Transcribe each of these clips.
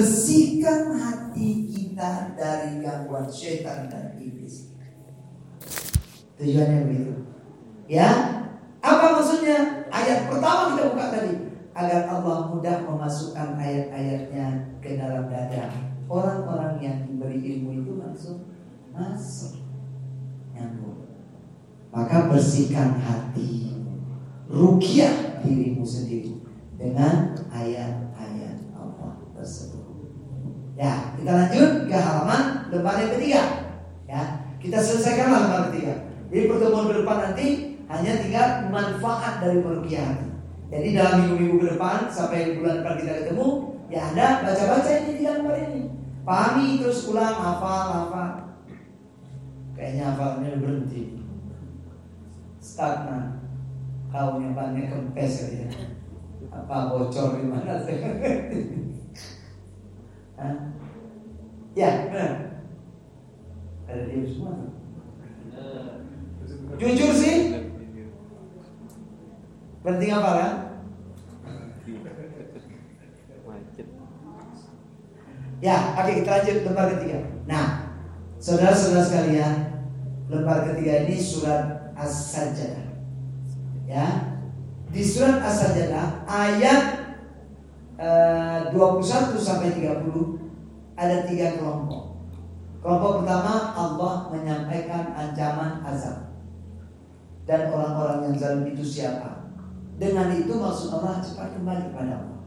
bersihkan hati kita dari gangguan setan dan iblis. Tujuannya begitu. Ya, apa maksudnya? Ayat pertama kita buka tadi agar Allah mudah memasukkan ayat-ayatnya ke dalam dada orang-orang yang diberi ilmu itu langsung masuk nyambung. Maka bersihkan hati, rukiah dirimu sendiri dengan tersebut. Ya, kita lanjut ke halaman lembar yang ketiga. Ya, kita selesaikan lembar ketiga. Jadi pertemuan ke depan nanti hanya tinggal manfaat dari merukiah hati. Jadi dalam minggu-minggu ke depan sampai bulan depan kita ketemu, ya Anda baca-baca ini di lembar ini. Pahami terus ulang, hafal, hafal. Kayaknya hafalnya berhenti. Stagnan. Kau banyak kempes ya. Apa bocor di mana? ya, benar. Ada dia semua. Jujur sih, penting apa kan? Ya, oke kita lanjut lembar ketiga. Nah, saudara-saudara sekalian, lembar ketiga ini surat As-Sajdah. Ya, di surat As-Sajdah ayat eh, 21 sampai 30 ada tiga kelompok. Kelompok pertama Allah menyampaikan ancaman azab dan orang-orang yang zalim itu siapa? Dengan itu maksud Allah cepat kembali kepada Allah.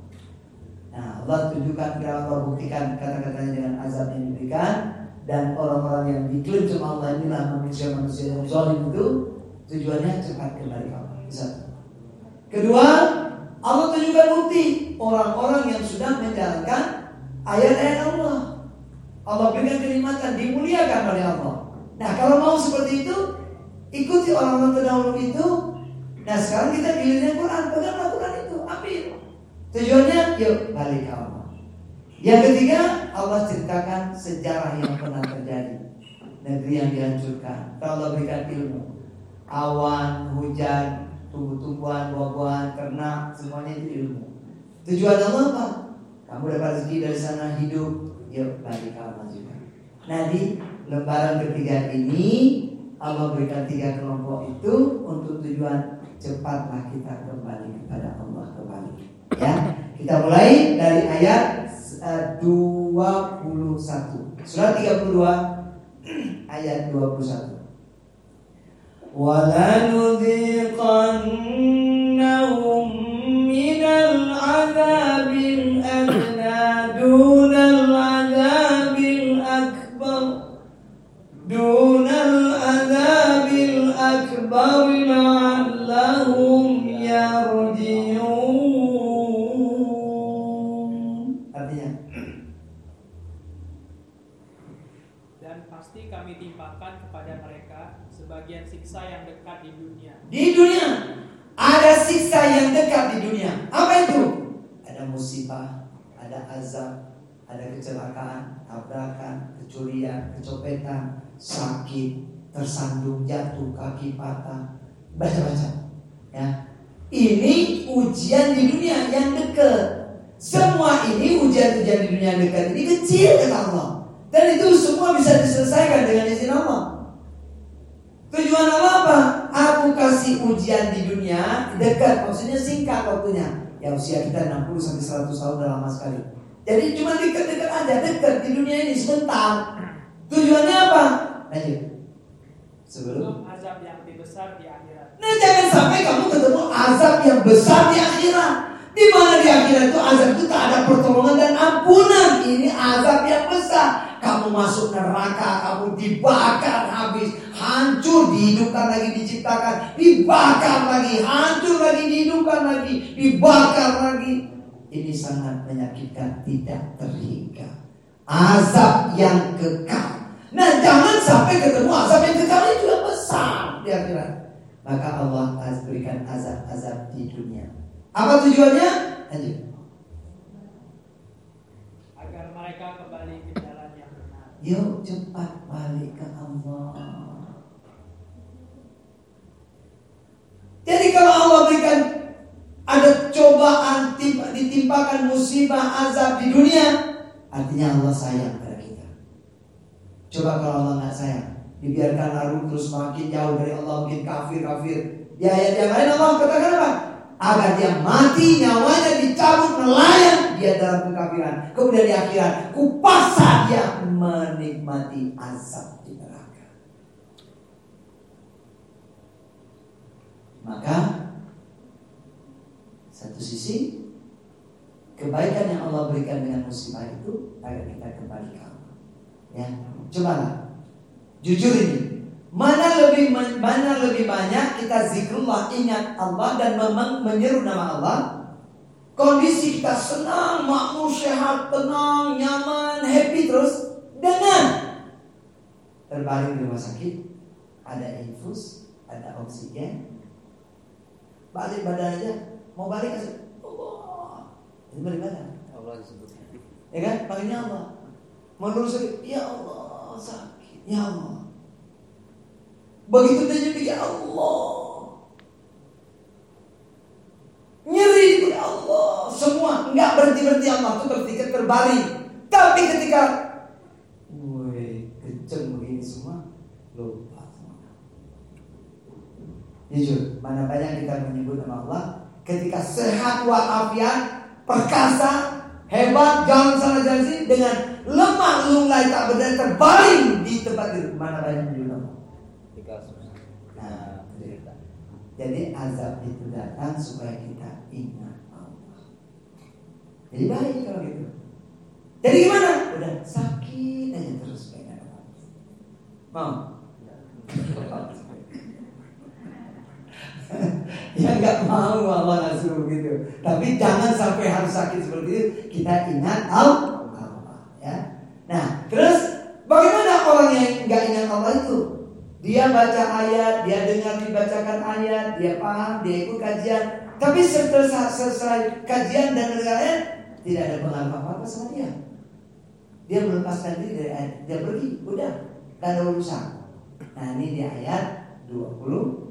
Nah, Allah tunjukkan kita Allah buktikan kata-katanya dengan azab yang diberikan dan orang-orang yang diklaim sama Allah inilah manusia-manusia yang zalim itu tujuannya cepat kembali ke Allah. Kedua, Allah tunjukkan bukti orang-orang yang sudah menjalankan ayat-ayat Allah. Allah berikan kenikmatan, dimuliakan oleh Allah. Nah, kalau mau seperti itu, ikuti orang-orang terdahulu itu. Nah, sekarang kita giliran Quran, pegang Quran itu, ambil. Tujuannya, yuk balik ke Allah. Yang ketiga, Allah ceritakan sejarah yang pernah terjadi. Negeri yang dihancurkan. Kalau Allah berikan ilmu, awan, hujan, tumbuh-tumbuhan, buah-buahan, ternak, semuanya itu ilmu. Tujuan Allah apa? Kamu dapat rezeki dari sana hidup, yuk balik ke Allah juga. Nah di lembaran ketiga ini Allah berikan tiga kelompok itu untuk tujuan cepatlah kita kembali kepada Allah kembali. Ya, kita mulai dari ayat 21. Surat 32 ayat 21. وَلَنُذِيقَنَّهُمْ مِنَ الْعَذَابِ الْأَدْنَى دُونَ الْعَذَابِ الْأَكْبَرِ دُونَ الْعَذَابِ الْأَكْبَرِ لَعَلَّهُمْ يَرْجِعُونَ Artinya, Dan pasti kami timpakan kepada mereka sebagian siksa yang dekat di dunia. di dunia ada siksa yang dekat di dunia. Apa itu? Ada musibah, ada azab, ada kecelakaan, tabrakan, kecurian, kecopetan, sakit, tersandung, jatuh, kaki patah. Baca-baca. Ya. Ini ujian di dunia yang dekat. Semua ini ujian-ujian di dunia yang dekat ini kecil kata Allah. Dan itu semua bisa diselesaikan dengan izin Allah. Tujuan Allah apa? Aku kasih ujian di dunia dekat, maksudnya singkat waktunya. Ya usia kita 60 sampai 100 tahun udah lama sekali. Jadi cuma dekat-dekat aja, dekat di dunia ini sebentar. Tujuannya apa? Lanjut. Sebelum azab yang lebih besar di akhirat. Nah jangan sampai kamu ketemu azab yang besar di akhirat. Di mana di akhirat itu azab itu tak ada pertolongan dan ampunan. Ini azab yang besar. Kamu masuk neraka, kamu dibakar habis, hancur, dihidupkan lagi, diciptakan, dibakar lagi, hancur lagi, dihidupkan lagi, dibakar lagi. Ini sangat menyakitkan, tidak terhingga. Azab yang kekal. Nah jangan sampai ketemu azab yang kekal itu yang besar di akhirat. Maka Allah berikan azab-azab di dunia. Apa tujuannya? Lanjut. Agar mereka kembali ke. Yuk cepat balik ke Allah. Jadi kalau Allah berikan ada cobaan timpa- ditimpakan musibah azab di dunia, Artinya Allah sayang pada kita. Coba kalau Allah nggak sayang, dibiarkan lalu terus makin jauh dari Allah, mungkin kafir kafir. Di ayat yang lain Allah katakan apa? Agar dia mati nyawanya dicabut nelayan dia dalam kekafiran. Kemudian di akhirat kupasa dia menikmati azab di neraka. Maka satu sisi kebaikan yang Allah berikan dengan musibah itu agar kita kembali ke Allah. Ya, cobalah jujur ini. Mana lebih mana lebih banyak kita zikrullah ingat Allah dan memang menyeru nama Allah. Kondisi kita senang, makmur, sehat, tenang, nyaman, happy terus dengan terbaring di rumah sakit, ada infus, ada oksigen, balik badan aja, mau balik aja, Allah, itu balik badan. Allah disebut. Ya kan? Panggilnya Allah. Menurut sakit, ya Allah sakit, ya Allah. Begitu dia nyampe ya Allah. Nyeri itu ya Allah. Semua nggak berhenti berhenti Allah tuh ketika terbaring. Tapi ketika, woi kenceng begini semua, lupa semua. Jujur, mana banyak kita menyebut nama Allah ketika sehat walafiat, perkasa, hebat, jalan sana jalan dengan lemah lunglai tak berdaya terbaring di tempat itu. Mana banyak menyebut nama Allah. Ketika susah. Nah, cerita. Jadi azab itu datang supaya kita ingat Allah. Jadi baik kalau gitu. Jadi gimana? Udah sakit aja terus pengen Allah. Mau? ya nggak mau Allah nggak suruh gitu. Tapi jangan sampai harus sakit seperti itu. Kita ingat Allah. Ya. Nah, terus bagaimana orang yang nggak ingat Allah itu? Dia baca ayat, dia dengar dibacakan ayat, dia paham, dia ikut kajian. Tapi setelah selesai kajian dan dengar ayat, tidak ada pengaruh apa-apa sama dia. Dia melepaskan diri dari ayat, dia pergi, udah, gak ada urusan. Nah ini di ayat 22.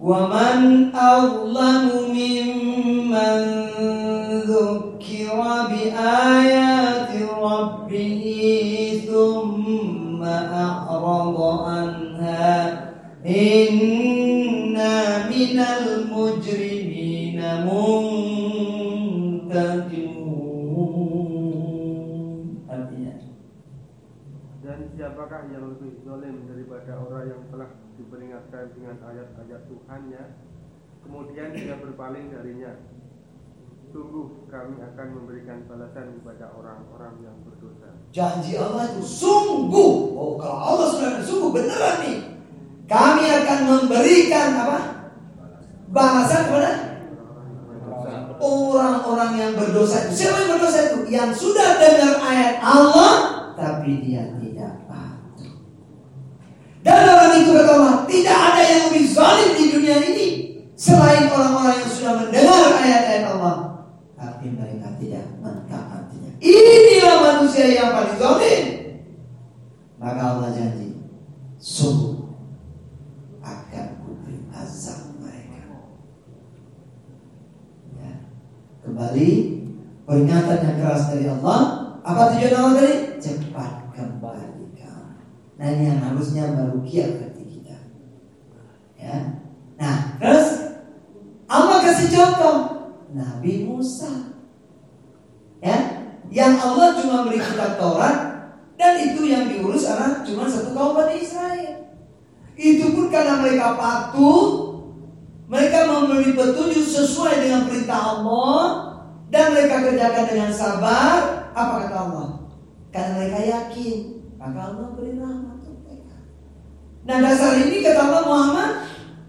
ومن أظلم ممن ذكر بآيات ربه ثم أعرض عنها إنا من المجرمين منتقمون Artinya, Dan siapakah yang lebih zalim daripada orang yang telah diperingatkan dengan ayat-ayat Tuhannya Kemudian dia berpaling darinya Sungguh kami akan memberikan balasan kepada orang-orang yang berdosa janji Allah itu sungguh. Oh kalau Allah sudah sungguh beneran nih. Kami akan memberikan apa? Balasan kepada orang-orang yang berdosa itu. Siapa yang berdosa itu? Yang sudah dengar ayat Allah tapi dia tidak patuh. Dan orang itu kata Allah, tidak ada yang lebih zalim di dunia ini selain orang-orang yang sudah mendengar ayat-ayat Allah tapi mereka tidak mentaatinya. Inilah manusia yang paling zalim. Maka Allah janji, sungguh akan kuberi azab mereka. Ya. Kembali peringatan yang keras dari Allah. Apa tujuan Allah tadi? Cepat kembali kamu. Nah ini yang harusnya merugiah hati kita. Ya. Nah terus Allah kasih contoh Nabi Musa. Ya, yang Allah cuma beri kitab Taurat dan itu yang diurus anak cuma satu kaum Bani Israel. Itu pun karena mereka patuh, mereka memberi petunjuk sesuai dengan perintah Allah dan mereka kerjakan dengan sabar. Apa kata Allah? Karena mereka yakin, maka Allah beri rahmat untuk mereka. Nah dasar ini kata Allah Muhammad,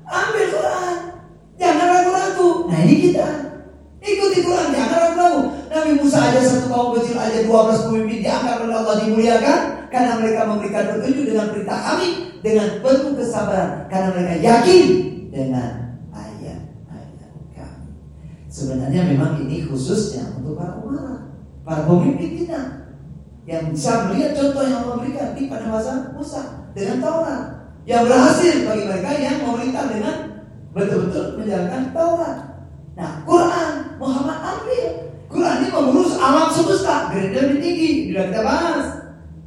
ambil Quran, jangan ragu-ragu. Nah ini kita ikuti Quran, jangan ragu-ragu. Nabi Musa aja satu kaum kecil aja 12 pemimpin diangkat oleh Allah dimuliakan karena mereka memberikan petunjuk dengan perintah kami dengan penuh kesabaran karena mereka yakin dengan ayat-ayat kami. Sebenarnya memang ini khususnya untuk para umara, para pemimpin kita yang bisa melihat contoh yang Allah berikan di pada masa Musa dengan Taurat yang berhasil bagi mereka yang memerintah dengan betul-betul menjalankan Taurat. Nah, Quran Muhammad ambil. Quran ini mengurus alam semesta, grade lebih tinggi, sudah kita bahas.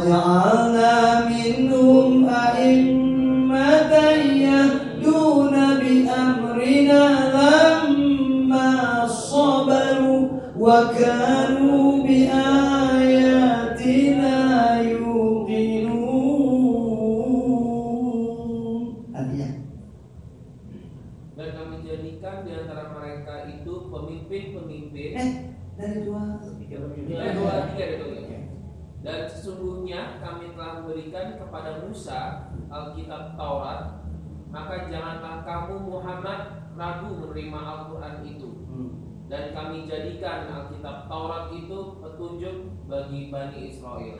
晚安。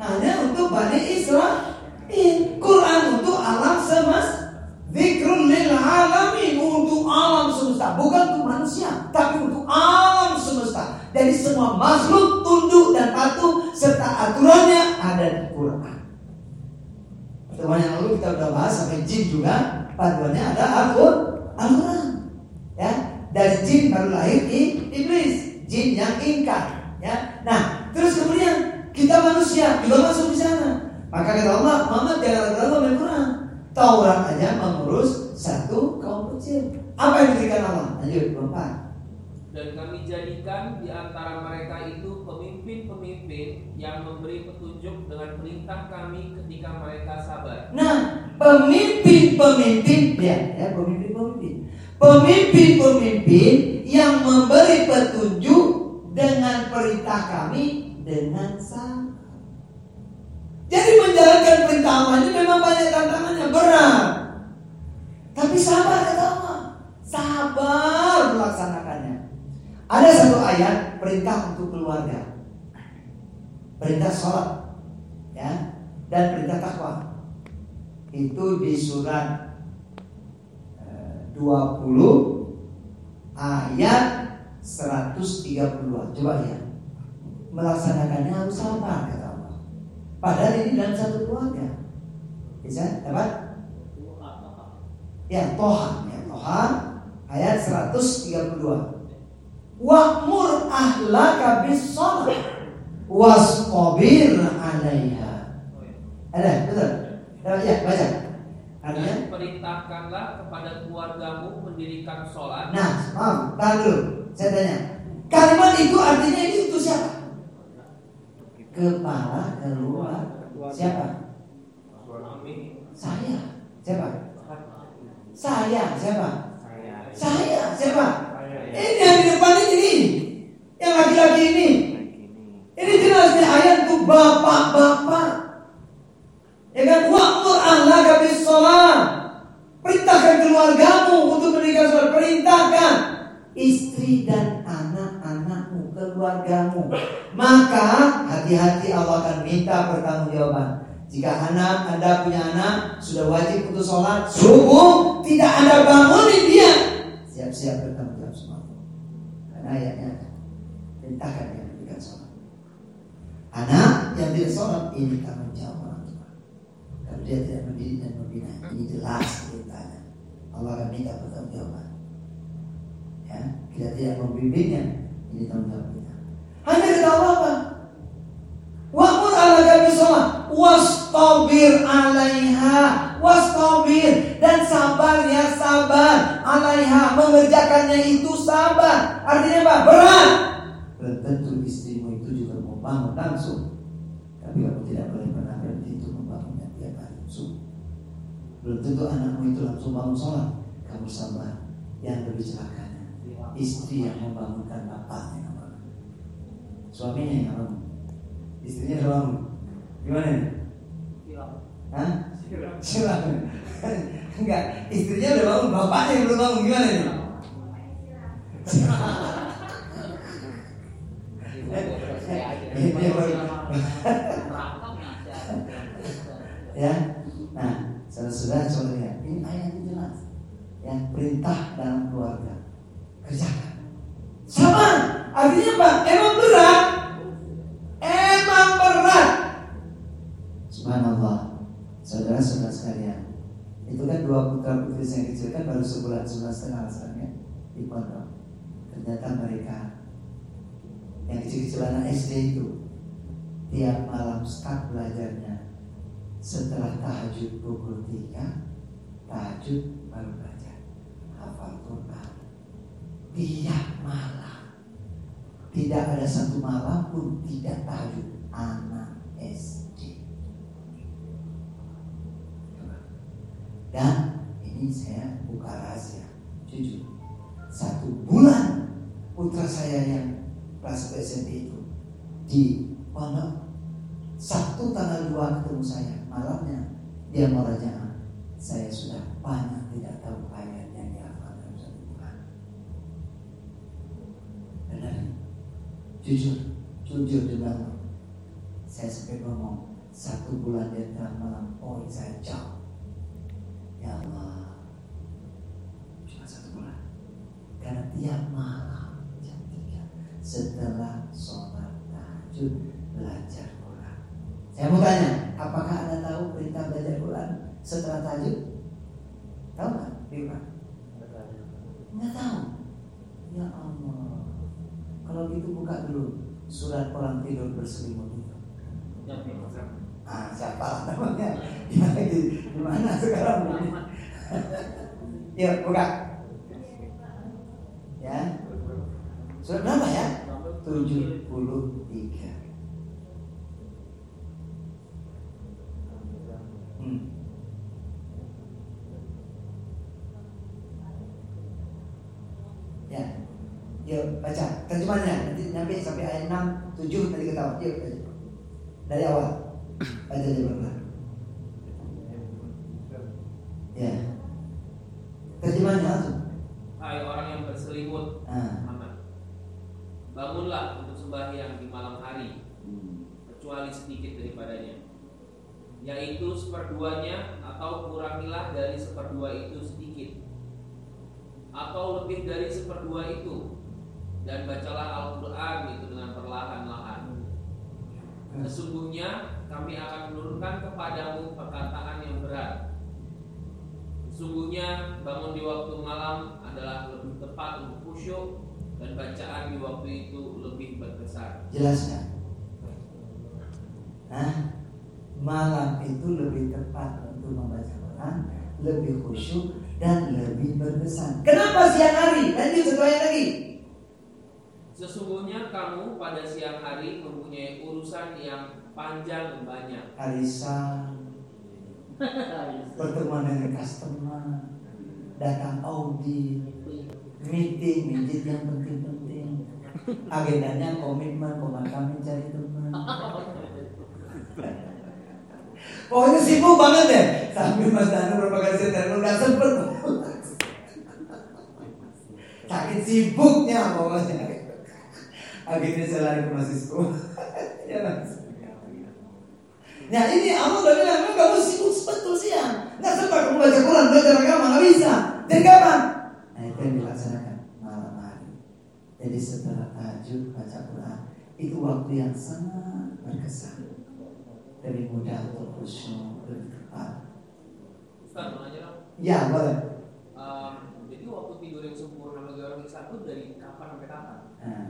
Hanya untuk Bani Israel. Quran untuk alam semesta. Zikrun lil alamin untuk alam semesta, bukan untuk manusia, tapi untuk alam semesta. Jadi semua makhluk tunduk dan patuh serta aturannya ada di Quran. Pertemuan yang lalu kita sudah bahas sampai jin juga panduannya ada Al-Qur- Al-Quran. Ya, dari jin baru lahir i- iblis, jin yang ingkar. Ya, nah terus kemudian manusia juga masuk di sana. Maka kata Allah, Muhammad jangan dengan Quran. Taurat aja mengurus satu kaum kecil. Apa yang diberikan Allah? Lanjut, empat. Dan kami jadikan di antara mereka itu pemimpin-pemimpin yang memberi petunjuk dengan perintah kami ketika mereka sabar. Nah, pemimpin-pemimpin ya, ya pemimpin-pemimpin. Pemimpin-pemimpin yang memberi petunjuk dengan perintah kami dengan sabar. Jadi menjalankan perintah Allah ini memang banyak tantangannya berat. Tapi sabar kata Allah. Sabar melaksanakannya. Ada satu ayat perintah untuk keluarga. Perintah sholat. Ya. Dan perintah takwa. Itu di surat eh, 20 ayat 132. Coba lihat. Melaksanakannya harus sabar kata. Padahal ini dalam satu keluarga. Bisa dapat? Ya, Toha, ya, Toha ayat 132. Wa'mur ahlaka bis shalah wastabir 'alaiha. Ada, betul. Dapat ya, baca. Artinya perintahkanlah kepada keluargamu mendirikan sholat Nah, maaf, tahan dulu. Saya tanya. Kalimat itu artinya ini untuk siapa? Kepala keluar siapa? Saya. Siapa? Saya. Siapa? Saya. Siapa? Ini yang di depan ini. Yang laki-laki ini. Ini jelas nih ayat untuk bapak-bapak. Ya kan? Wa'mur ahlaka bis sholat. Perintahkan keluargamu untuk mendirikan sholat. Perintahkan istri dan anak-anakmu, keluargamu. Maka hati-hati Allah akan minta pertanggungjawaban. Jika anak Anda punya anak sudah wajib untuk sholat subuh, tidak Anda bangunin dia, siap-siap bertanggung jawab semua. Karena ayatnya perintahkan dia mendirikan sholat. Anak yang tidak sholat ini tanggung jawab orang tua. Kalau dia tidak mendidik dan membina, ini jelas perintahnya. Allah akan minta pertanggungjawaban. Ya, kita tidak membimbingnya, ini tanggung jawab kita. Hanya Allah apa? Wa'mur ala kami sholat Wastabir alaiha. Wastabir. Dan sabar ya sabar. Alaiha Mengerjakannya itu sabar. Artinya apa? Berat. Belum tentu istrimu itu juga mau bangun langsung. Tapi kamu tidak boleh pernah berhenti untuk membangunnya tiap hari. Subuh Belum tentu anakmu itu langsung bangun sholat. Kamu sabar. Yang lebih celakanya Istri yang membangunkan bapaknya. Suaminya yang bangun Istrinya bangun Gimana nih? Hah? Silakan. Enggak, istrinya udah bangun, bapaknya yang belum bangun gimana nih? Ya. Nah, saudara-saudara coba lihat, ini ayatnya jelas. Ya, perintah dalam keluarga. Kerjakan. Sama, artinya apa? Emang berat. Emang berat. Subhanallah. Saudara-saudara sekalian. Itu kan dua putra putri yang kecil kan baru sebulan sebulan setengah rasanya di pondok. Ternyata mereka yang kecil-kecil anak SD itu tiap malam start belajarnya setelah tahajud pukul 3 tahajud baru belajar hafal Quran tiap malam tidak ada satu malam pun tidak tahajud anak SD dan ini saya buka rahasia jujur. Satu bulan putra saya yang kelas 1 SMP itu di pondok. Sabtu tanggal 2 ketemu saya malamnya dia mau rajaah saya sudah banyak tidak tahu ayat yang dihafal dalam satu bulan benar jujur jujur Allah saya sampai ngomong satu bulan dia terang malam oh saya jauh ya Allah cuma satu bulan karena tiap malam jam 3 setelah sholat tahajud belajar Quran. Saya mau tanya, apakah anda tahu perintah belajar Quran setelah tahajud? Tahu nggak? Firman? Nggak tahu. Ya Allah. Kalau gitu buka dulu surat orang tidur berselimut itu. Ah, siapa namanya? Gimana, gimana sekarang? ya, buka. Ya. Surat berapa ya? 73. Hmm. Ya. Yuk baca terjemahnya nanti nyampe sampai ayat 6 7 tadi ketawa. Yuk baca. Dari awal. Baca belakang. Ya. Terjemahnya langsung. Hai orang yang berselimut Nah. Muhammad Bangunlah untuk sembahyang di malam hari Kecuali sedikit daripadanya Yaitu seperduanya Atau kurangilah dari seperdua itu sedikit Atau lebih dari seperdua itu Dan bacalah Al-Quran itu dengan perlahan-lahan Sesungguhnya kami akan menurunkan kepadamu perkataan yang berat Sesungguhnya bangun di waktu malam adalah lebih tepat untuk khusyuk dan bacaan di waktu itu lebih berkesan. Jelas nggak? Hah? Malam itu lebih tepat untuk membaca Quran, lebih khusyuk dan lebih berkesan. Kenapa siang hari? Lanjut ayat lagi. Sesungguhnya kamu pada siang hari mempunyai urusan yang panjang banyak. Arisan, pertemuan dengan customer, datang audit, meeting, meeting yang penting-penting. Agendanya komitmen, pemakaman cari teman. Pokoknya sibuk banget deh. Sambil Mas Danu berapa kali saya telepon nggak sempet. Sakit sibuknya pokoknya. Akhirnya saya lari ke Mas Isku. ya Mas. Nah ini Allah udah bilang, "Memang kamu sibuk betul siang. Nggak sempat kamu baca Quran, belajar agama, nggak bisa. Dan kapan? Nah itu yang dilaksanakan malam hari. Jadi setelah tahajud baca Quran, itu waktu yang sangat berkesan. Lebih mudah untuk khusyuk, lebih tepat. Ustaz mau nanya dong. Ya boleh. Ehm, jadi waktu tidur yang sempurna bagi orang Islam itu dari kapan sampai kapan? Nah,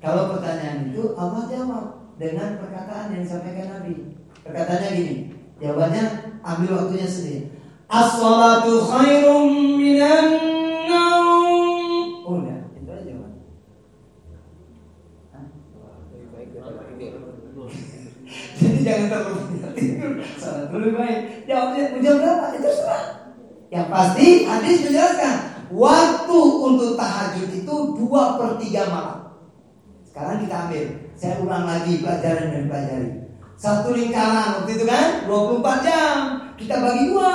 kalau pertanyaan itu Allah jawab dengan perkataan yang disampaikan Nabi. Perkataannya gini, jawabannya ambil waktunya sendiri. As-salatu khairum minan naum. Udah, itu aja jawaban. Jadi jangan terlalu tidur. Salat dulu lebih baik. Jawabnya jam berapa? Itu terserah. Yang pasti hadis menjelaskan waktu untuk tahajud itu dua per tiga malam. Sekarang kita ambil. Saya ulang lagi pelajaran dan pelajari. Satu lingkaran waktu itu kan 24 jam. Kita bagi dua.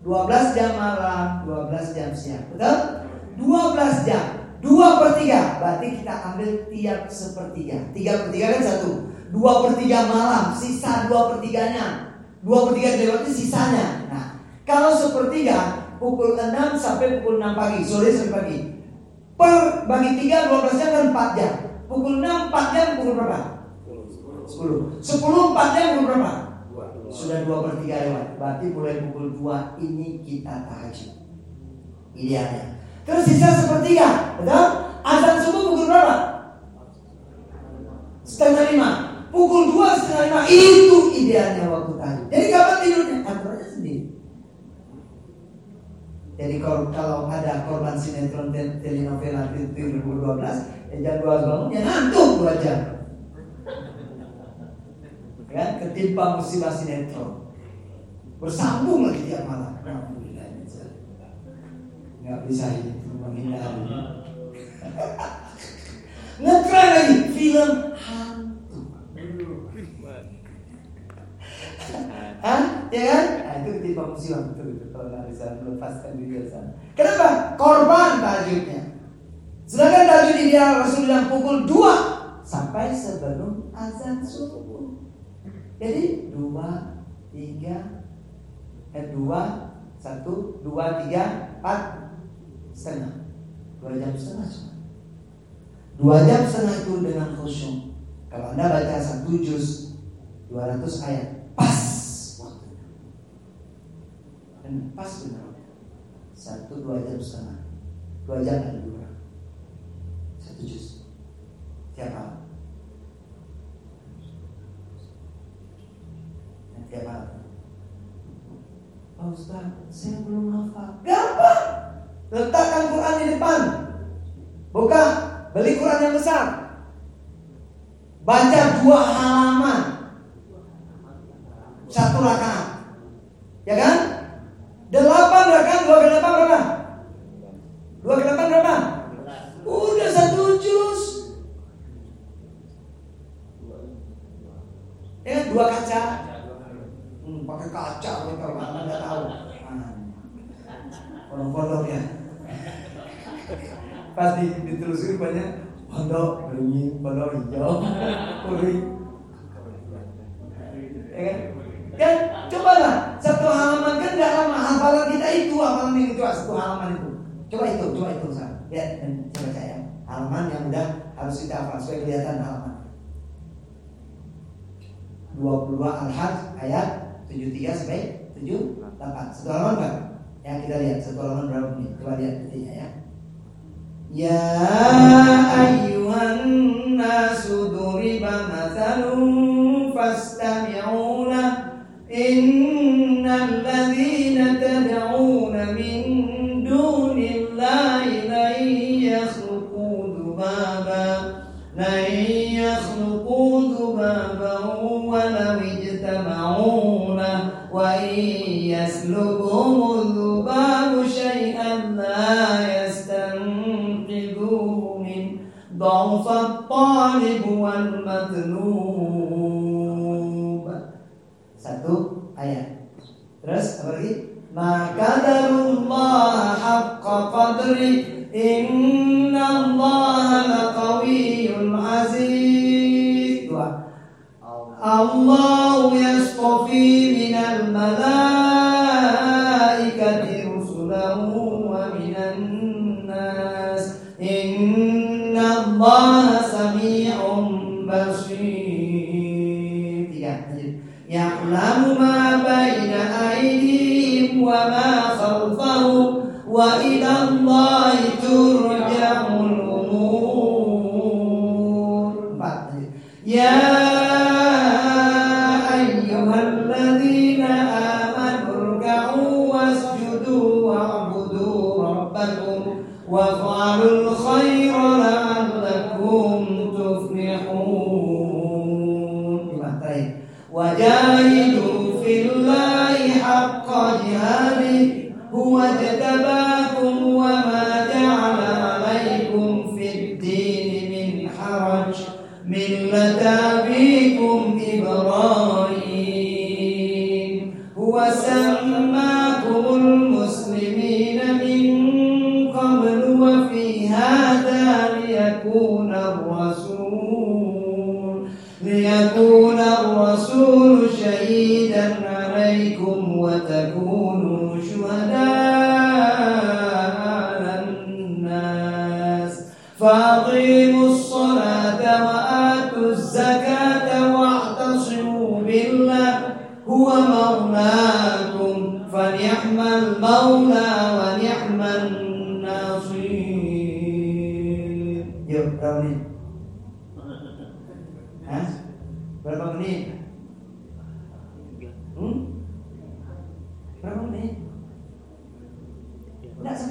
12 jam malam, 12 jam siang. Betul? 12 jam. Dua per tiga. Berarti kita ambil tiap sepertiga. Tiga per tiga kan satu. Dua per tiga malam. Sisa dua per tiganya. Dua per tiga berarti sisanya. Nah, kalau sepertiga pukul 6 sampai pukul 6 pagi, sore sampai pagi. Per bagi 3 12 jam kan 4 jam. Pukul 6 4 jam pukul berapa? 10. 10 4 jam pukul berapa? Sudah 2 per 3 lewat. Berarti mulai pukul 2 ini kita tahajud. Idealnya. Terus sisa sepertiga, betul? Azan subuh pukul berapa? Setengah lima. Pukul 2 setengah lima itu idealnya waktu tahajud. Jadi kapan tidurnya? Sendiri. Jadi kalau, ada korban sinetron telenovela itu 2012, ya jam 2 bangun ya ngantuk 2 jam. Kan ketimpa musibah sinetron. Bersambung lagi tiap malam. Alhamdulillah. Nggak bisa itu menghindari. Ngetren lagi film hantu. Hah? Ya kan? Nah, itu ketimpa musibah bisa melepaskan diri dari. Kenapa? Korban tajudnya. Sedangkan tajud ideal Rasul bilang pukul 2 sampai sebelum azan subuh. Jadi dua, tiga, eh dua, satu, dua, tiga, empat, setengah. Dua jam setengah cuma. Dua jam setengah itu dengan khusyuk. Kalau anda baca satu juz 200 ayat, pas. Dan pas benar. Satu dua jam setengah. Dua jam ada dua. Satu juz. Tiap malam. Dan tiap malam. Pak Ustaz, saya belum hafal. Gampang. Letakkan Quran di depan. Buka, beli Quran yang besar. Baca dua halaman. Satu rakaat. Ya kan? Delapan rakaat, dua ke delapan berapa? Dua ke delapan berapa? Udah satu juz. Ya, dua kaca. Hmm, pakai kaca mana nggak tahu. Pondok-pondok ya. Pas di, ditelusuri banyak pondok beringin, pondok hijau, kuring. Ya kan? Kan cobalah satu halaman kan nggak lama hafalan kita itu hafalan yang itu satu halaman itu. Coba itu, coba itu saya. Ya, dan coba saya halaman yang udah harus kita hafal supaya kelihatan halaman. 22 Al-Hajj ayat 73 sampai 78. Satu halaman kan? Ya kita lihat satu halaman berapa menit. Coba lihat detiknya ya. Ya ayyuhan nasu duriba mathalun fastami'u الطالب والمطلوب Satu ayat. Terus apa lagi? ما قدر الله حق قدره إن الله لقوي عزيز Dua. الله يصطفي من الملائكة رسلا ومن الناس إن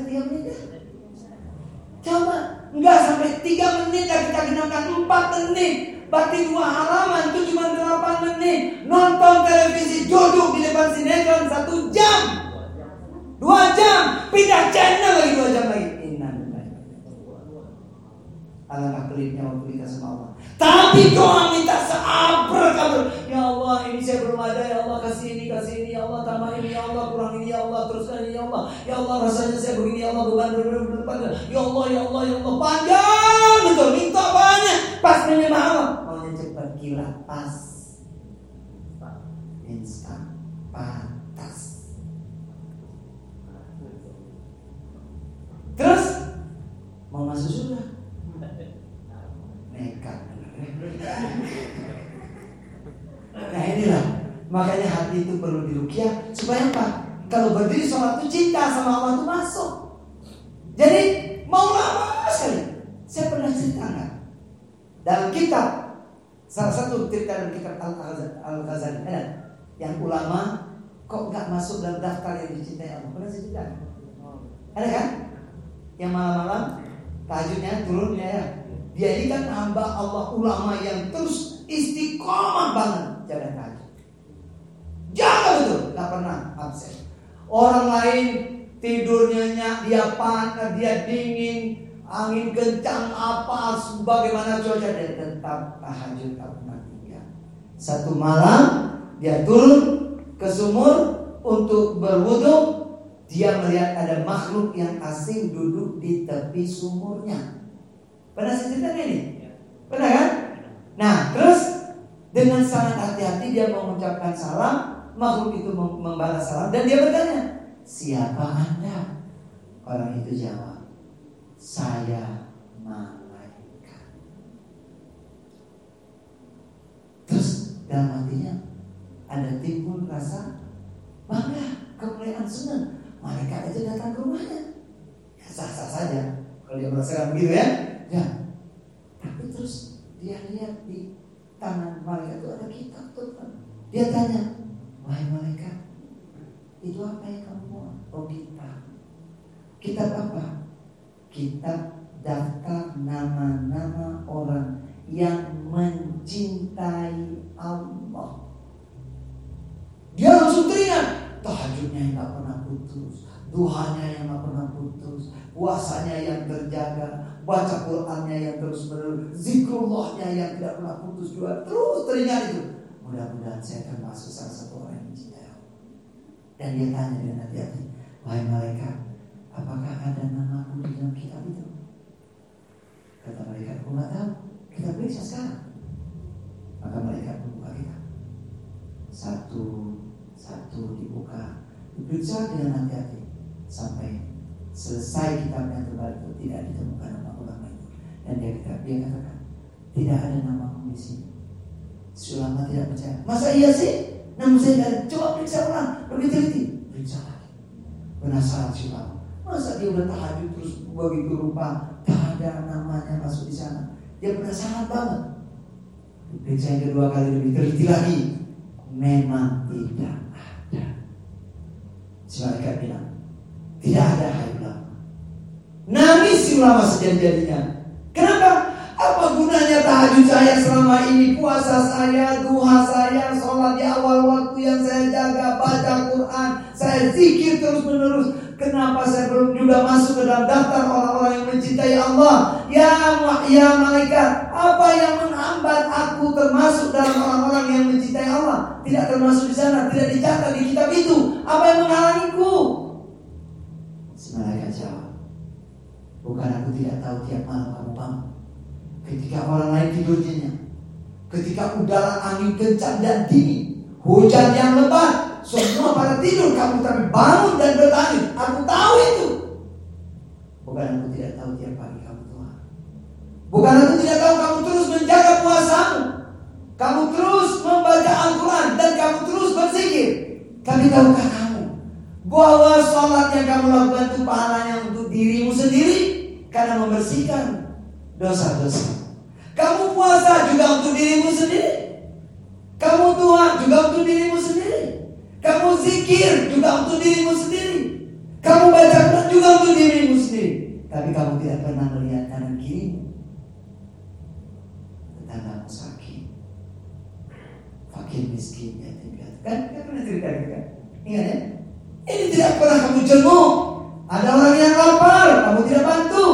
3 menit ya? Coba, enggak sampai 3 menit ya kita gunakan 4 menit. Berarti dua halaman itu cuma 8 menit. Nonton televisi duduk di depan sinetron 1 jam. 2 jam, pindah channel lagi 2 jam lagi. Alangkah pelitnya waktu kita sama Allah. Tapi doa minta seabrek kabur. Allah, ini saya belum ada. Ya Allah, kasih ini, kasih ini. Ya Allah, tambah ini. Ya Allah, kurang ini. Ya Allah, teruskan ini. Ya Allah, ya Allah, rasanya saya begini. Ya Allah, beban beban beban. Ya Allah, ya Allah, ya Allah, panjang betul. Minta banyak. Pas menyembah Allah. Maunya cepat gila pas. Instan pantas. Terus mau masuk surga nekat. Nah inilah makanya hati itu perlu dirukiah supaya apa? Kalau berdiri sholat itu cinta sama Allah itu masuk. Jadi mau lama sekali. Saya pernah cerita nggak? Dalam kitab salah satu cerita dalam kitab Al Ghazali ada yang ulama kok nggak masuk dalam daftar yang dicintai Allah. Pernah saya cerita? Ada kan? Yang malam-malam tahajudnya turun ya, ya. Dia ini kan hamba Allah ulama yang terus istiqomah banget jaga tahajud. Jaga betul, nggak pernah absen. Orang lain tidurnya nyak, dia panas, dia dingin, angin kencang apa, bagaimana cuaca dia tetap tahajud tak pernah tinggal. Satu malam dia turun ke sumur untuk berwudhu, dia melihat ada makhluk yang asing duduk di tepi sumurnya. Pernah saya ceritakan ini? Pernah kan? Nah, terus dengan sangat hati-hati dia mengucapkan salam, makhluk itu membalas salam dan dia bertanya, "Siapa Anda?" Orang itu jawab, "Saya malaikat." Terus dalam hatinya ada timbul rasa bangga, kemuliaan senang. Malaikat itu datang ke rumahnya. Ya sah-sah saja kalau dia merasakan begitu ya. Ya. Tapi terus dia lihat di tangan malaikat itu ada kitab Tuhan. Dia tanya, wahai malaikat, itu apa yang kamu mau? Oh kitab. Kitab apa? Kitab daftar nama-nama orang yang mencintai Allah. Dia langsung teringat tahajudnya yang tak pernah putus, duhanya yang tak pernah putus, puasanya yang terjaga, baca Qur'annya yang terus menerus, zikrullahnya yang tidak pernah putus juga, terus teringat itu. Mudah-mudahan saya termasuk salah satu orang yang Allah. Dan dia tanya dengan hati-hati, wahai malaikat, apakah ada namaku di dalam kitab itu? Kata malaikat, aku nggak tahu. Kita periksa sekarang. Maka malaikat membuka kitab. Satu, satu dibuka, diperiksa dengan hati-hati sampai selesai kitabnya terbalik itu tidak ditemukan nama. Dan dia kata, dia katakan, tidak ada nama di sini. Sulama tidak percaya. Masa iya sih? Namun saya tidak coba periksa ulang, lebih teliti. Periksa lagi. Penasaran Sulama. Masa dia udah tahajud terus begitu rupa tak ada namanya masuk di sana. Dia penasaran banget. Periksa yang kedua kali lebih teliti lagi. Memang tidak ada. Si malaikat bilang, tidak ada hai ulama. Nangis si ulama. Kenapa? Apa gunanya tahajud saya selama ini, puasa saya, duha saya, sholat di awal waktu yang saya jaga, baca Quran, saya zikir terus menerus. Kenapa saya belum juga masuk ke dalam daftar orang-orang yang mencintai Allah? Ya, ya malaikat, apa yang menghambat aku termasuk dalam orang-orang yang mencintai Allah? Tidak termasuk di sana, tidak dicatat di kitab itu. Apa yang menghalangiku? Malaikat jawab, bukan aku tidak tahu tiap malam kamu bangun. Ketika orang lain tidur nyenyak. Ketika udara angin kencang dan dingin. Hujan yang lebat. Semua pada tidur. Kamu tapi bangun dan bertanya. Aku tahu itu. Bukan aku tidak tahu tiap pagi kamu tua. Bukan aku tidak tahu kamu terus menjaga puasamu. Kamu terus membaca Al-Quran. Dan kamu terus berzikir. Tapi tahukah kamu. Bahwa sholat yang kamu lakukan itu pahalanya untuk dirimu sendiri. Karena membersihkan dosa-dosa. Kamu puasa juga untuk dirimu sendiri. Kamu tua juga untuk dirimu sendiri. Kamu zikir juga untuk dirimu sendiri. Kamu baca Quran juga untuk dirimu sendiri. Tapi kamu tidak pernah melihat kanan kirimu. Tetanggamu sakit. Fakir miskin piatu. Kan kita pernah cerita gitu kan? Ingat ya? Ini tidak pernah kamu jenguk. Ada orang yang lapar, kamu tidak bantu,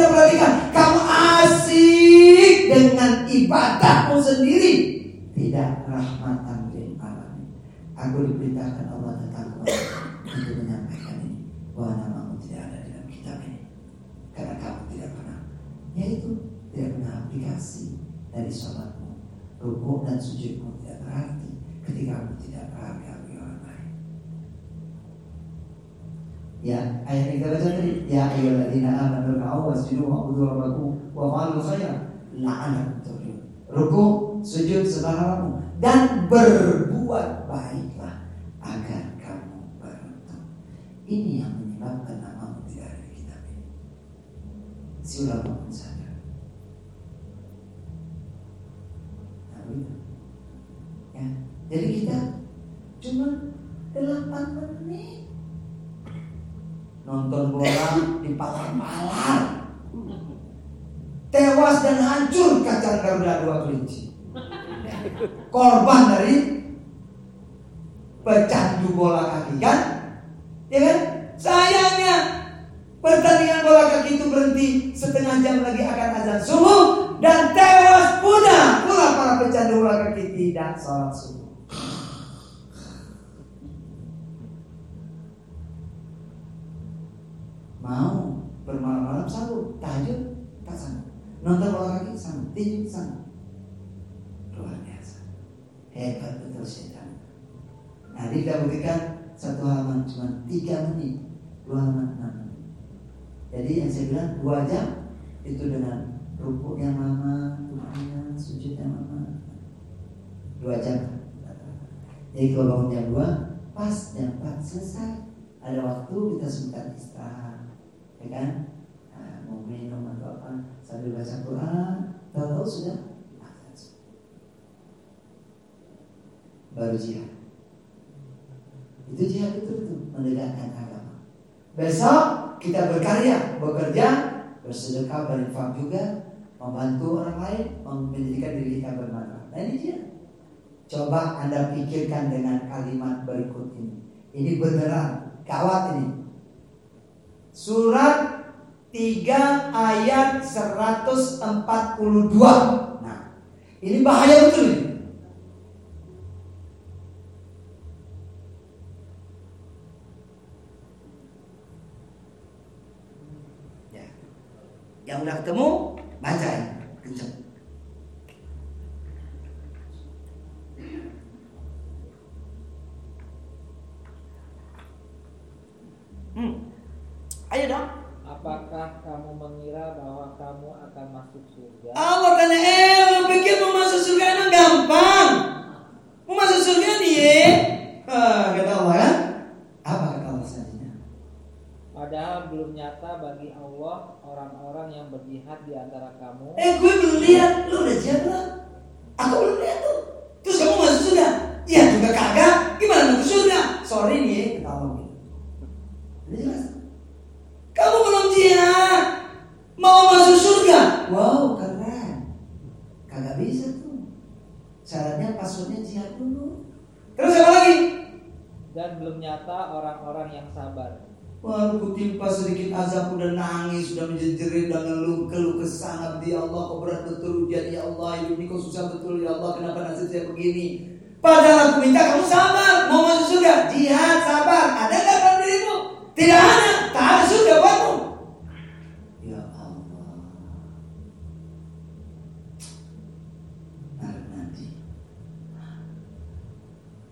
tidak perhatikan, kamu asik dengan ibadahmu sendiri. Tidak rahmatan lil alamin. Aku diperintahkan Allah tentang untuk menyampaikan ini bahwa namamu tidak ada dalam kitab ini. Karena kamu tidak pernah, yaitu tidak pernah aplikasi dari sholatmu, rukuk dan sujudmu tidak berarti ketika kamu tidak berharga bagi orang lain. Ya, ayat yang kita baca tadi, ya ayyuhalladzina amanu ruk'u wasjudu wa'budu rabbakum wa fa'alu khairan la'allakum tuflihun. Ruku, sujud sebarangmu dan berbuat baiklah agar kamu beruntung. Ini yang menyebabkan namamu tidak ada di kitab ini. Si ulama pun sadar. Nah. Ya, jadi kita cuma 8 menit nonton bola di palar-palar tewas dan hancur kacang Garuda dua kelinci. Korban dari pecandu bola kaki kan? Ya kan? Sayangnya pertandingan bola kaki itu berhenti setengah jam lagi akan azan subuh dan tewas pula pula para pecandu bola kaki tidak sholat subuh mau bermalam-malam sanggup. Tahajud tak sanggup. Nonton kaki sanggup. Tinju sanggup. Luar biasa. Hebat betul setan nah kita buktikan satu halaman cuma tiga menit dua halaman enam menit. Jadi yang saya bilang dua jam itu dengan rukuk yang lama rukuknya sujud yang lama. Dua jam. Jadi kalau bangun jam dua pas jam empat selesai ada waktu kita sebentar istirahat ya kan? Nah, mau minum atau apa sambil baca Quran. Tahu-tahu sudah baru jihad. Itu jihad itu betul menegakkan agama. Besok kita berkarya bekerja bersedekah berinfak juga membantu orang lain menjadikan diri kita bermanfaat. Nah ini jihad. Coba anda pikirkan dengan kalimat berikut ini. Ini beneran kawat ini Surat 3 ayat 142. Nah, ini bahaya betul ini. Ya. Yang udah ketemu, baca ya, kenceng. Hmm. Ayo dong. Apakah kamu mengira bahwa kamu akan masuk surga? Allah tanya, eh lu pikir mau masuk surga emang gampang? Mau masuk surga nih ya? Ah, kata Allah kan? Apa kata Allah selanjutnya? Padahal belum nyata bagi Allah orang-orang yang berjihad di antara kamu Eh gue belum lihat, lu udah belum? Aku belum lihat tuh. Terus kamu masuk surga? Iya juga kagak. Gimana mau ke surga? Sorry nih ya, kata Allah gitu. Udah jelas. Kamu belum jihad, mau masuk surga? Wow keren. nggak bisa tuh. Syaratnya passwordnya jihad dulu. Terus apa lagi? dan belum nyata orang-orang yang sabar. Wah, kutimpa sedikit azab udah nangis, sudah menjerit dan ngeluh keluh kesah. Di Allah kok berat betul ujian ya Allah hidup ini kok susah betul? Ya Allah kenapa nasib saya begini? Padahal aku minta kamu sabar, mau masuk surga, jihad sabar, ada nggak dalam dirimu? Tidak ada, tak ada surga buatmu. Ya Allah, Nah, nanti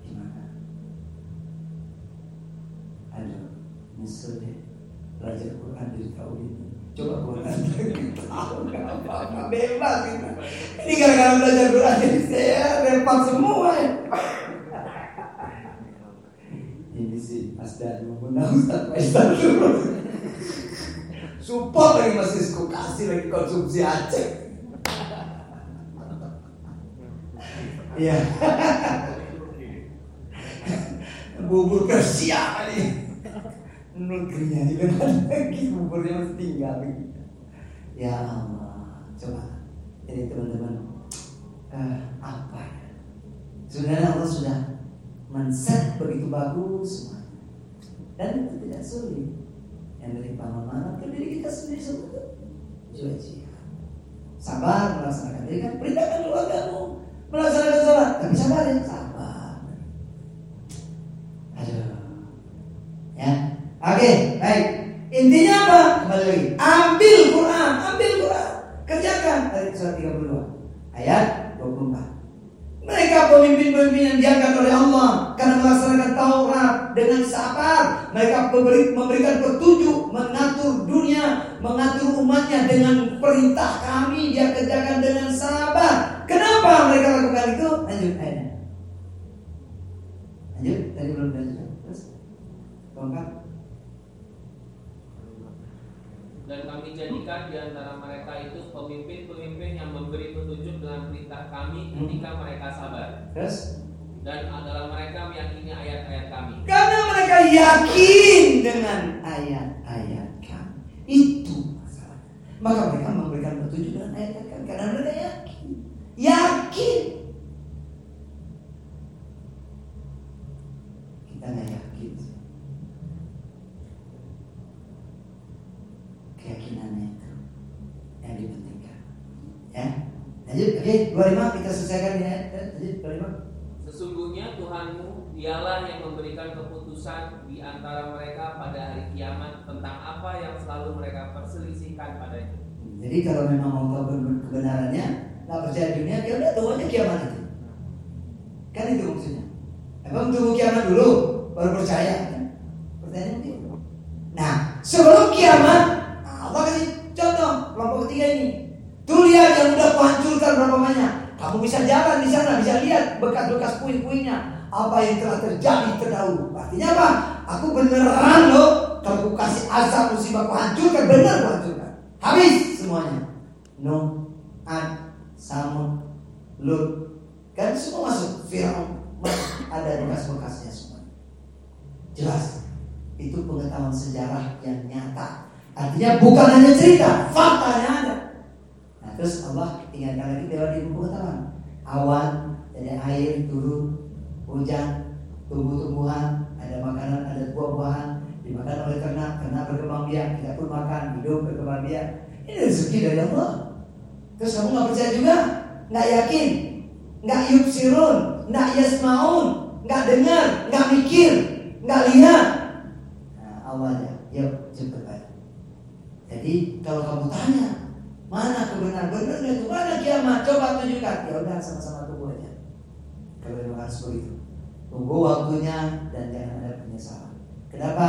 gimana? Aduh, nyesel deh belajar Quran dari tahun ini. Coba Quran lagi tahu nggak apa-apa bebas kita. Ini gara-gara belajar Quran jadi saya repot semua ya. Ini sih Mas Dan mengundang Ustaz Faisal terus. Support lagi Mas Sisko kasih lagi konsumsi Aceh. Iya. Bubur Persia kali negerinya kan lagi buburnya mesti tinggal gitu. Ya Allah, coba. Jadi teman-teman, eh, apa ya? Sebenarnya Allah sudah men-set begitu bagus semuanya. Dan itu tidak sulit. Yang dari mana ke diri kita sendiri semua juga jihad. Sabar melaksanakan diri kan perintahkan keluargamu melaksanakan sholat, tapi sabar ya, sabar. Aduh, ya. Oke, baik. Intinya apa? Kembali lagi. Ambil Quran, ambil Quran. Kerjakan dari surat 32 ayat 24. Mereka pemimpin-pemimpin yang diangkat oleh Allah karena melaksanakan Taurat dengan sabar. Memberi, memberikan petunjuk, mengatur dunia, mengatur umatnya dengan perintah kami. Dia kerjakan dengan sabar. Kenapa mereka lakukan itu? Lanjut ayatnya. Lanjut, tadi belum lanjut. Terus, tongkat. dan kami jadikan di antara mereka itu pemimpin-pemimpin yang memberi petunjuk dengan perintah kami ketika mereka sabar Terus, dan adalah mereka meyakini ayat-ayat kami. Karena mereka yakin dengan ayat-ayat kami. Itu masalahnya. Maka mereka memberikan petunjuk dengan ayat-ayat kami. Karena mereka yakin. Yakin. Kita nggak yakin. Keyakinannya itu yang dipentingkan. Ya. Lanjut, oke, 25 kita selesaikan ya. Lanjut, 25. Sesungguhnya Tuhanmu dialah yang memberikan keputusan di antara mereka pada hari kiamat tentang apa yang selalu mereka perselisihkan padanya. Jadi kalau memang mau tahu kebenarannya, nggak percaya dunia, ya udah tunggu aja kiamat itu. Kan itu maksudnya. Emang tunggu kiamat dulu, baru percaya kan? Pertanyaan itu. Nah, sebelum kiamat, Allah kasih contoh kelompok ketiga ini. Tuh lihat yang udah kuhancurkan berapa banyak. Kamu bisa jalan di sana, bisa lihat bekas-bekas puing-puingnya. Apa yang telah terjadi terdahulu. Artinya apa? Aku beneran loh. Kalau aku kasih azab musibah kuhancurkan, bener kuhancurkan. Habis semuanya. Nuh, Ad, Samud, Lut. Kan semua masuk. Fir'aun. Ada bekas-bekasnya semua. Jelas. Itu pengetahuan sejarah yang nyata. Artinya bukan hanya cerita, faktanya ada. Terus Allah ingatkan lagi lewat ilmu pengetahuan. Awan, ada air turun, hujan, tumbuh-tumbuhan, ada makanan, ada buah-buahan, dimakan oleh ternak, ternak berkembang biak, kita pun makan, hidup berkembang biak. Ini rezeki dari Allah. Terus kamu nggak percaya juga, nggak yakin, nggak yubsirun, nggak yasmaun, nggak dengar, nggak mikir, nggak lihat. Nah, awalnya, yuk cepet baik. Jadi kalau kamu tanya, mana kebenaran benar itu mana kiamat? Coba tunjukkan. Ya udah sama-sama tunggu aja. Kalau memang harus begitu. Tunggu waktunya dan jangan ada penyesalan. Kenapa?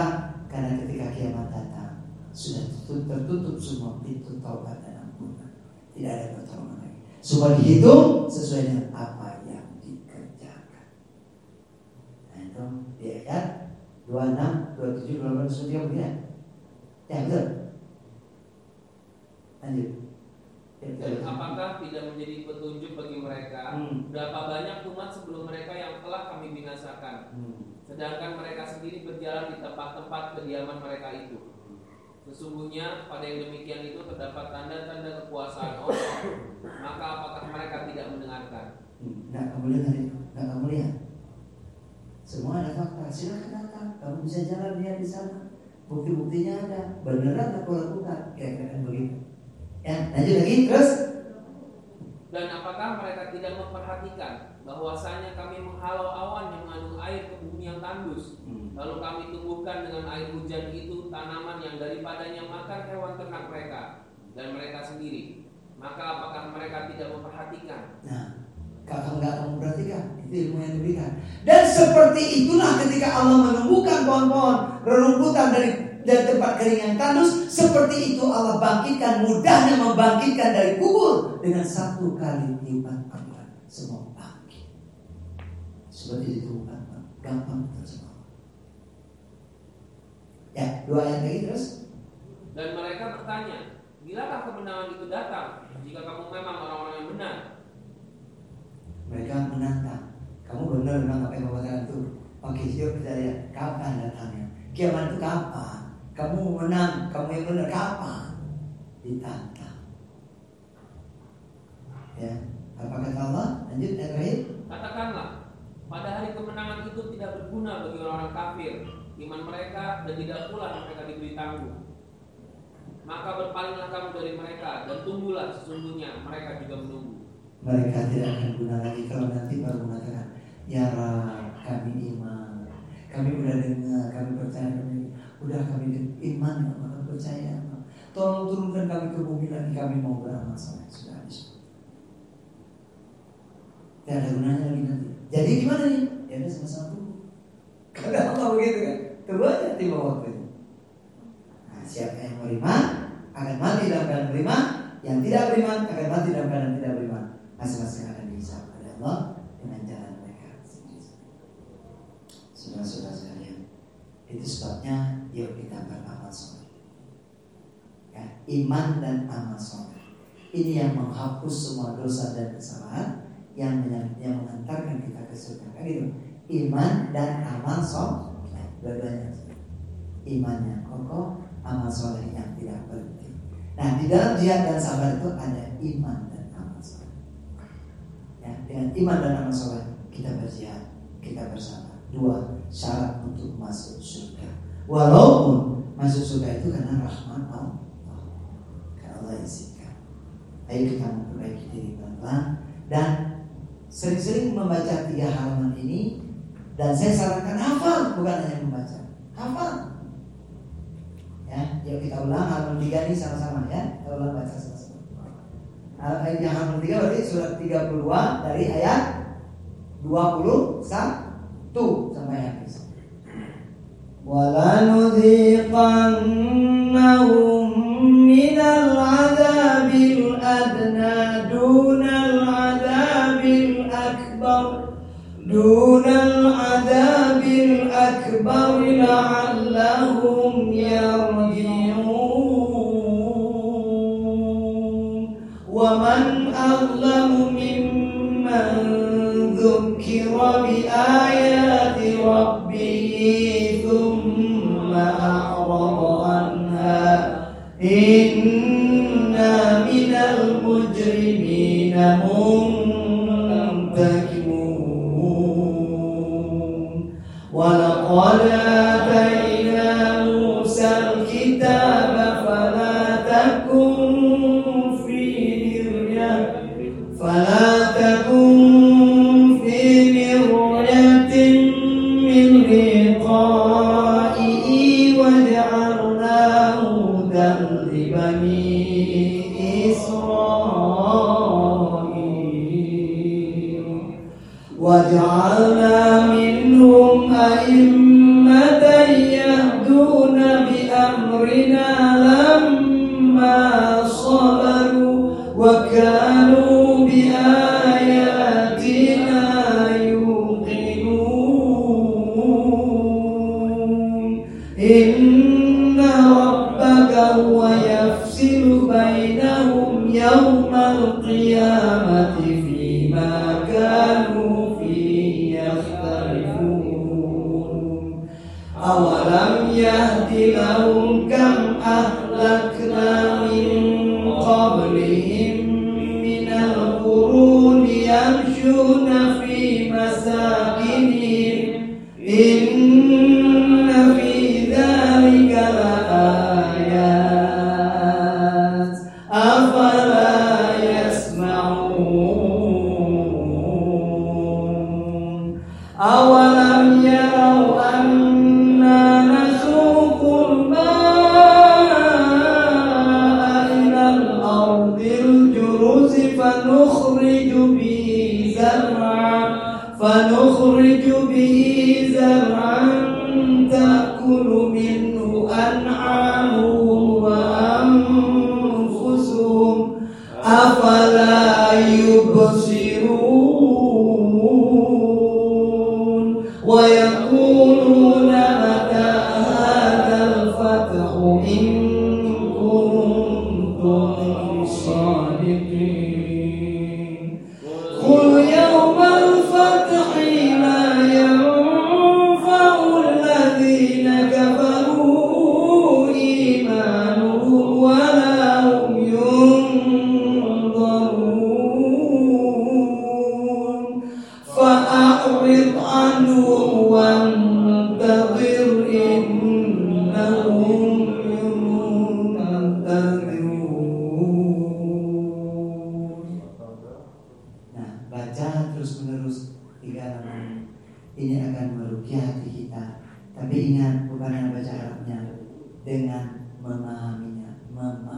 Karena ketika kiamat datang sudah tertutup, tertutup semua pintu taubat dan ampunan. Tidak ada pertolongan lagi. Semua dihitung sesuai dengan apa yang dikerjakan. Nah itu di ayat 26, 27, 28, 29 ya. Ya betul. Lanjut. Ya, Dan betul. apakah tidak menjadi petunjuk bagi mereka Hmm. berapa banyak umat sebelum mereka yang telah kami binasakan Hmm. sedangkan mereka sendiri berjalan di tempat-tempat kediaman mereka itu Sesungguhnya pada yang demikian itu terdapat tanda-tanda kekuasaan Allah. Maka apakah mereka tidak mendengarkan? Enggak kamu lihat itu, enggak kamu lihat. Semua ada fakta, silakan datang. Kamu bisa jalan lihat di sana. Bukti-buktinya ada. Beneran aku lakukan. Kira-kira kan begitu. Ya, lanjut lagi terus. Dan apakah mereka tidak memperhatikan bahwasanya kami menghalau awan yang mengandung air ke bumi yang tandus Lalu kami tumbuhkan dengan air hujan itu tanaman yang daripadanya makan hewan ternak mereka dan mereka sendiri. Maka apakah mereka tidak memperhatikan? Nah, kakak nggak kamu perhatikan itu ilmu yang diberikan. Dan seperti itulah ketika Allah menumbuhkan pohon-pohon rerumputan dari dari tempat kering yang tandus, seperti itu Allah bangkitkan mudahnya membangkitkan dari kubur dengan satu kali lipat Tuhan semua bangkit. Seperti itu bukan gampang terjemah. Ya, dua ayat lagi terus. Dan mereka bertanya, bilakah kemenangan itu datang jika kamu memang orang-orang yang benar? Mereka menantang. Kamu benar memang apa yang kamu katakan itu. Oke, siap kita lihat kapan datangnya. Kiamat itu kapan? Kamu menang, kamu yang benar kapan? Ditantang. Ya, apa kata Allah? Lanjut yang terakhir. Katakanlah, pada hari kemenangan itu tidak berguna bagi orang-orang kafir iman mereka dan tidak pula mereka diberi tangguh. Maka berpalinglah kamu dari mereka dan tunggulah sesungguhnya mereka juga menunggu. Mereka tidak akan guna lagi kalau nanti baru mengatakan, Ya Rab, kami iman, kami udah dengar, kami percaya, kami udah kami iman, kami percaya. Tolong turunkan kami ke bumi lagi, kami mau beramal soleh. Sudah habis. Tidak ada gunanya lagi nanti. Jadi gimana nih? Ya udah sama-sama tunggu. Kadang Allah begitu kan. Tunggu aja tiba waktu itu. Nah, siapa yang beriman akan mati dalam keadaan beriman, yang tidak beriman akan mati dalam keadaan tidak beriman. Masing-masing akan dihisab oleh Allah dengan jalan mereka Saudara-saudara sekalian, itu sebabnya yuk kita beramal soleh. Ya, iman dan amal soleh. Ini yang menghapus semua dosa dan kesalahan yang yang mengantarkan kita ke surga. Kan gitu. Iman dan amal soleh, dua-duanya. Iman yang kokoh, amal soleh yang tidak berhenti. Nah, di dalam jihad dan sabar itu ada iman dan amal soleh. Ya, dengan iman dan amal soleh kita berjihad, kita bersabar. Dua syarat untuk masuk surga. Walaupun masuk surga itu karena rahmat Allah, karena Allah izinkan. Ayo kita memperbaiki diri pelan-pelan. Dan sering-sering membaca tiga halaman ini dan saya sarankan hafal bukan hanya membaca. Hafal. Ya yuk kita ulang halaman tiga ini sama-sama ya. Kita ulang baca sama-sama. Halaman yang halaman tiga berarti surat 32 dari ayat 21 sampai habis ولنذيقنهم من العذاب الأدنى دون العذاب الأكبر دون العذاب الأكبر لعلهم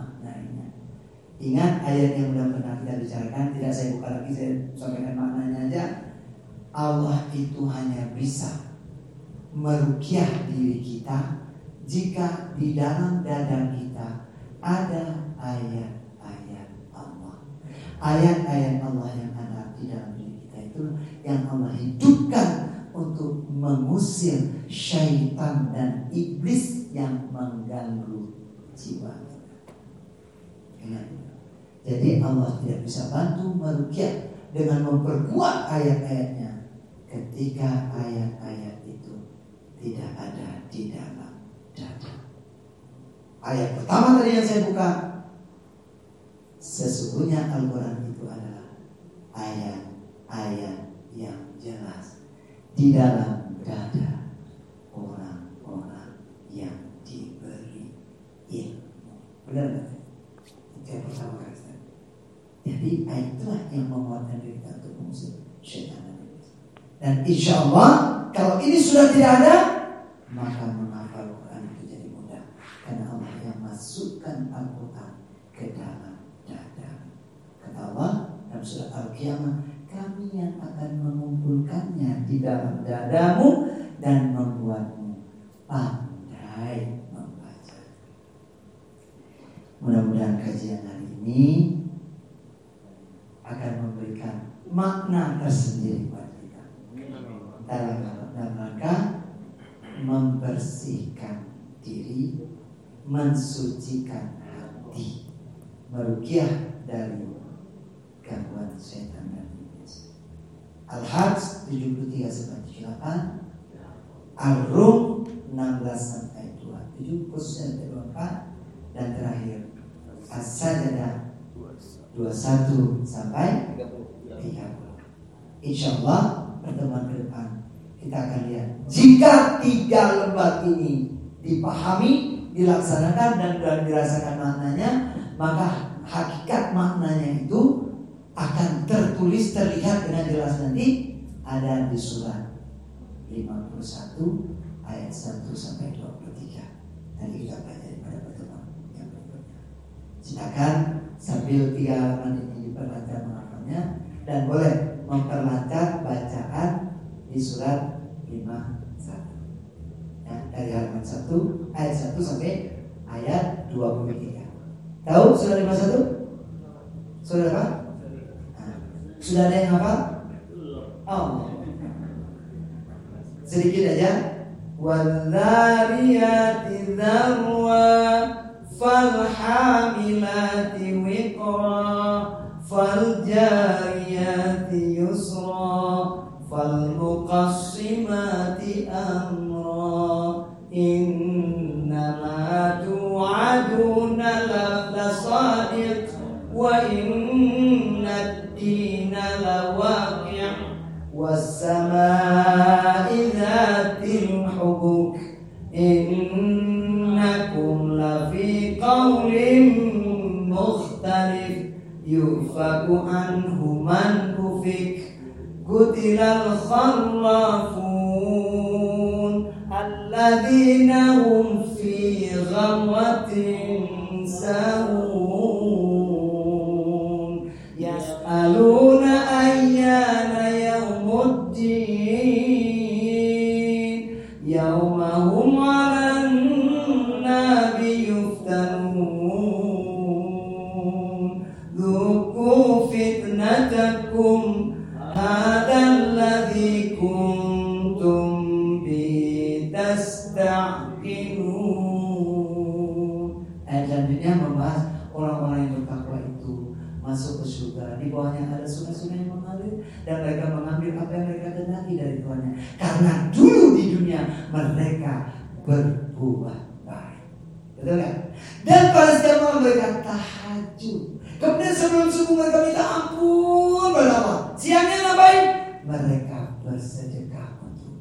memaknainya. Ingat ayat yang sudah pernah kita bicarakan, tidak saya buka lagi, saya sampaikan maknanya aja. Allah itu hanya bisa merukyah diri kita jika di dalam dada kita ada ayat-ayat Allah. Ayat-ayat Allah yang ada di dalam diri kita itu yang Allah hidupkan untuk mengusir syaitan dan iblis yang mengganggu jiwa Jadi Allah tidak bisa bantu merukyah dengan memperkuat ayat-ayatnya ketika ayat-ayat itu tidak ada di dalam dada. Ayat pertama tadi yang saya buka Sesungguhnya Al-Quran itu adalah ayat-ayat yang jelas di dalam dada orang-orang yang diberi ilmu. Benar? Itu yang pertama kali. Jadi itulah yang menguatkan diri kita untuk mengusir syaitan dan insya Allah kalau ini sudah tidak ada, maka menghafal Quran itu jadi mudah. Karena Allah yang masukkan Al-Quran ke dalam dada. Kata Allah dalam surat Al-Qiyamah, kami yang akan mengumpulkannya di dalam dadamu dan membuatmu pandai membaca. Mudah-mudahan kajian hari ini akan memberikan makna tersendiri buat kita dalam dalam rangka membersihkan diri, mensucikan hati, merukyah dari gangguan setan dan iblis. Al-Hajj 73 sampai 78, Al-Rum 16 sampai 27 khususnya 24 dan terakhir As-Sajadah 21 sampai 30. Insya Allah pertemuan ke depan kita akan lihat jika tiga lembar ini dipahami, dilaksanakan dan dan dirasakan maknanya, maka hakikat maknanya itu akan tertulis terlihat dengan jelas nanti ada di surat 51 ayat 1 sampai 23. Nanti kita pelajari pada pertemuan yang berikutnya. Silakan sambil halaman ini diperlancar menghafalnya dan boleh memperlancar bacaan di surat 51 ya, dari halaman 1 ayat 1 sampai ayat 23 tahu surat 51? sudah apa? Nah, sudah ada yang hafal? Oh sedikit aja Wadhariyati dharwa فالحاملات وقرا فالجاريات يسرا فالمقسمات أمرا. إنما توعدون لصادق وإن الدين لواقع. والسماء ذات الحبك إنكم لفي قول مختلف. يؤفك عنه من أفك. قتل الخرافون الذين هم في غمرة ساهون.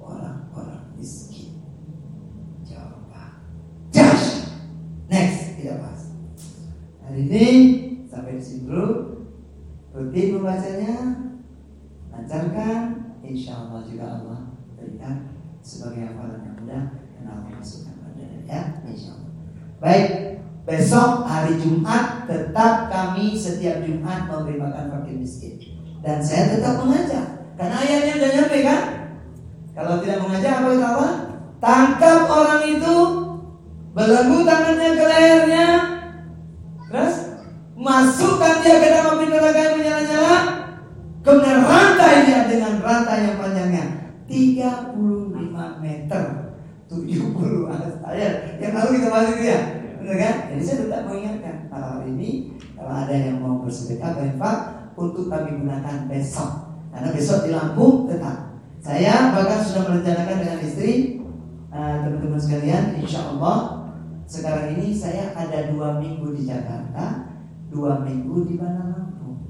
Orang-orang miskin. Coba. Josh. Next, tidak pas. Hari ini sampai di sini dulu. Rutin membacanya, lancarkan. Insya Allah juga Allah berikan sebagai hafalan yang mudah. Dan Baik, besok hari Jumat tetap kami setiap Jumat memberi makan fakir miskin. Dan saya tetap mengajar. Karena ayatnya udah nyampe kan? Kalau tidak mengajar apa kita apa? Tangkap orang itu, belenggu tangannya ke lehernya, terus masukkan dia ke dalam api neraka yang menyala-nyala, kemudian rantai dia dengan rantai yang panjangnya. 35 meter. 70 atas ayat yang lalu kita bahas itu ya. Benar kan? Jadi saya tetap mengingatkan hari ini kalau ada yang mau bersedekah berinfak untuk kami gunakan besok. Karena besok di Lampung tetap saya bahkan sudah merencanakan dengan istri eh, teman-teman sekalian insya Allah sekarang ini saya ada dua minggu di Jakarta dua minggu di mana Lampung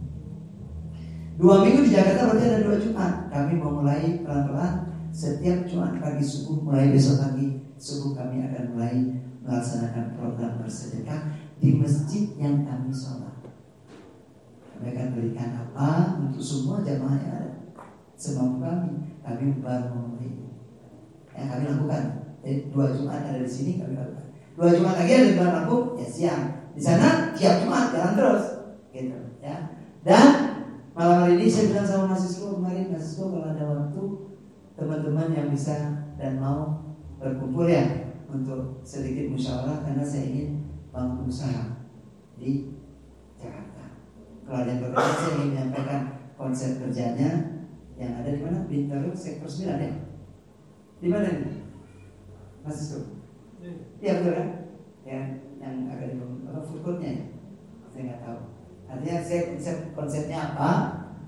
dua minggu di Jakarta berarti ada dua Jumat kami mau mulai pelan-pelan setiap Jumat pagi subuh mulai besok pagi subuh kami akan mulai melaksanakan program bersedekah di masjid yang kami sholat. Kami berikan apa untuk semua jamaah yang ada. Semampu kami, kami memenuhi. Yang kami lakukan. Jadi dua Jumat ada di sini kami lakukan. Dua Jumat lagi ada di bulan Lampung, ya siang. Di sana tiap Jumat jalan terus, gitu ya. Dan malam hari ini saya bilang sama mahasiswa kemarin, mahasiswa kalau ada waktu teman-teman yang bisa dan mau berkumpul ya untuk sedikit musyawarah karena saya ingin bangun usaha di Jakarta. Kalau ada yang berkenan saya ingin menyampaikan konsep kerjanya yang ada di mana Bintaro sektor 9 ya. Di mana ini? Mahasiswa. Iya betul kan? Yang yang agak di apa food courtnya ya? Saya nggak tahu. Artinya saya konsep konsepnya apa?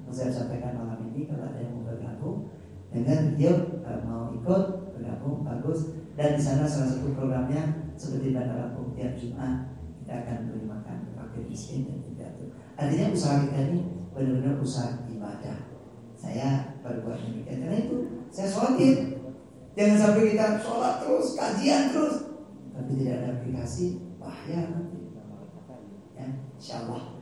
Mau saya sampaikan malam ini kalau ada yang mau bergabung dengan dia kalau mau ikut bergabung bagus dan di sana salah satu programnya seperti dana Lampung tiap Jumat kita akan beri makan fakir miskin dan tidak itu artinya usaha kita ini benar-benar usaha ibadah saya berbuat demikian karena itu saya sholatin. Jangan sampai kita sholat terus kajian terus. Tapi tidak ada aplikasi bahaya. Nanti ya insya Allah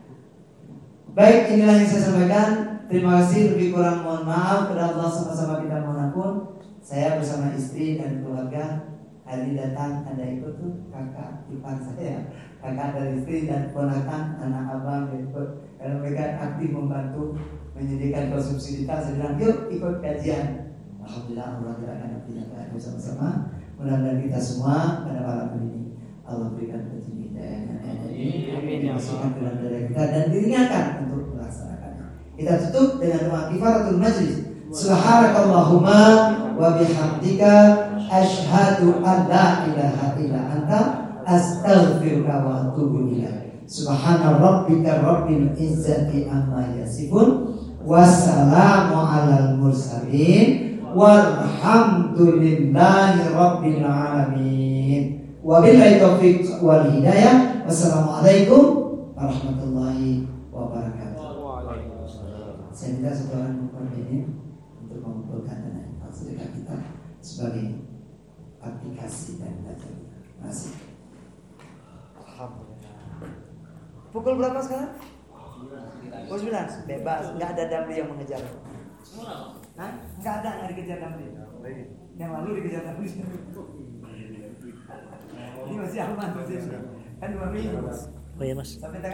baik inilah yang saya sampaikan. Terima kasih lebih kurang mohon maaf. Kepada Allah sama-sama kita mohon. Saya bersama istri dan keluarga hari datang ada ikut tuh kakak ipar saya, kakak dari istri dan ponakan anak abang ikut. Karena mereka aktif membantu menyediakan konsumsi kita. Saya bilang yuk ikut kajian. Alhamdulillah Allah gerakan hatinya baik bersama-sama. Mudah-mudahan kita semua pada malam ini Allah berikan rezeki hidayahnya. Amin. Dimasukkan ke dalam diri kita dan diringankan untuk melaksanakannya. Kita tutup dengan doa kifaratul majlis. Subhanakallahumma wa bihamdika asyhadu an la ilaha illa anta astaghfiruka wa atubu ilaik. Subhana rabbika rabbil izzati amma yasifun wassalamu alal mursalin walhamdulillahi rabbil alamin. Wabillahi taufiq wal hidayah. Wassalamualaikum warahmatullahi wabarakatuh. Saya minta satu orang mukminin untuk mengumpulkan dana infak sedekah kita sebagai aplikasi dan belajar. Terima kasih. Pukul berapa sekarang? Pukul sembilan. Bebas, nggak ada damri yang mengejar. Hah? Nggak ada yang dikejar damri. Yang lalu dikejar damri. Ini masih aman masih. Kan dua minggu. Oh iya mas. Sampai